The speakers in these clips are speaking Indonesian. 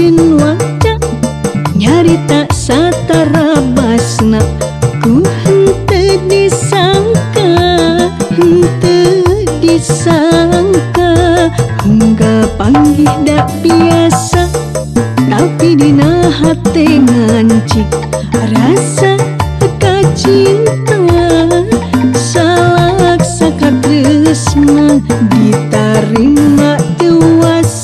bikin wadah nyarita satara basna. Ku henteu disangka henteu disangka hingga panggih da biasa tapi dina hate ngancik rasa kacinta salak sakatresna ditarima tewas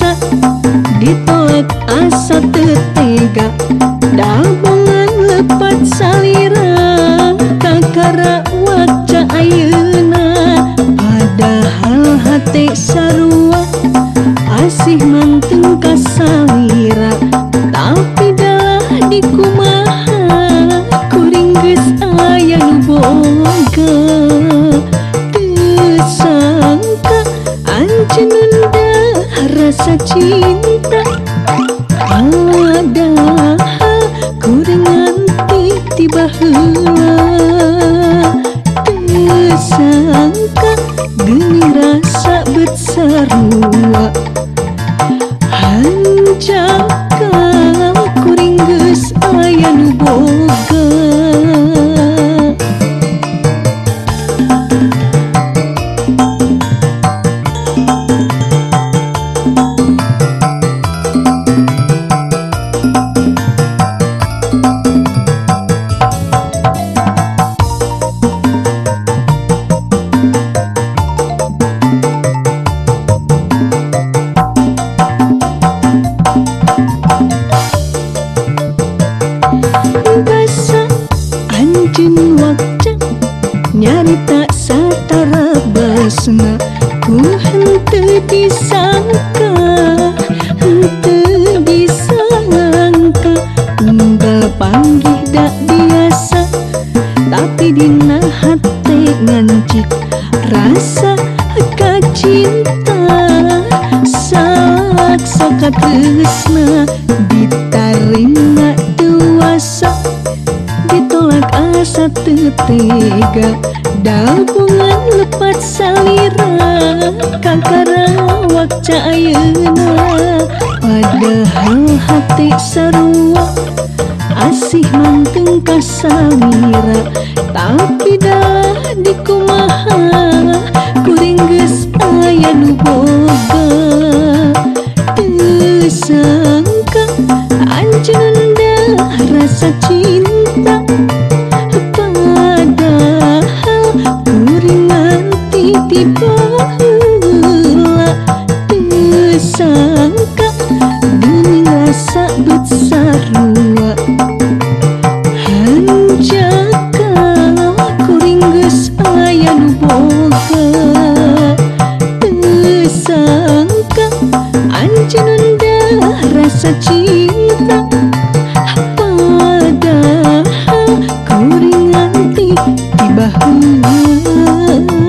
satu tiga. Dabongan lepat salira kakara waca ayuna. Padahal hati sarua asih manteng kasalira tapi dalah dikumaha kuring geus ayang boga. Tesangka ancenunda rasa cinta. sangka Geni rasa berserua Hancang anjeun wakca nyarita satara basna. Ku henteu disangka henteu disangka unggal panggih dak biasa tapi dina hati ngancik rasa kacinta saksa katresna ditarima tuasa ditolak asa tetega dabungan lepat salira kakara wakca ayeuna padahal hati sarua asih manteng kasalira tapi dah di kumaha geus aya nu boga Teu sangka anjeun rasa cinta Cinta. Apa dah kau ringanti di bahunya.